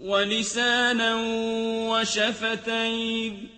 وَلِسَانًا وَشَفَتَيْنِ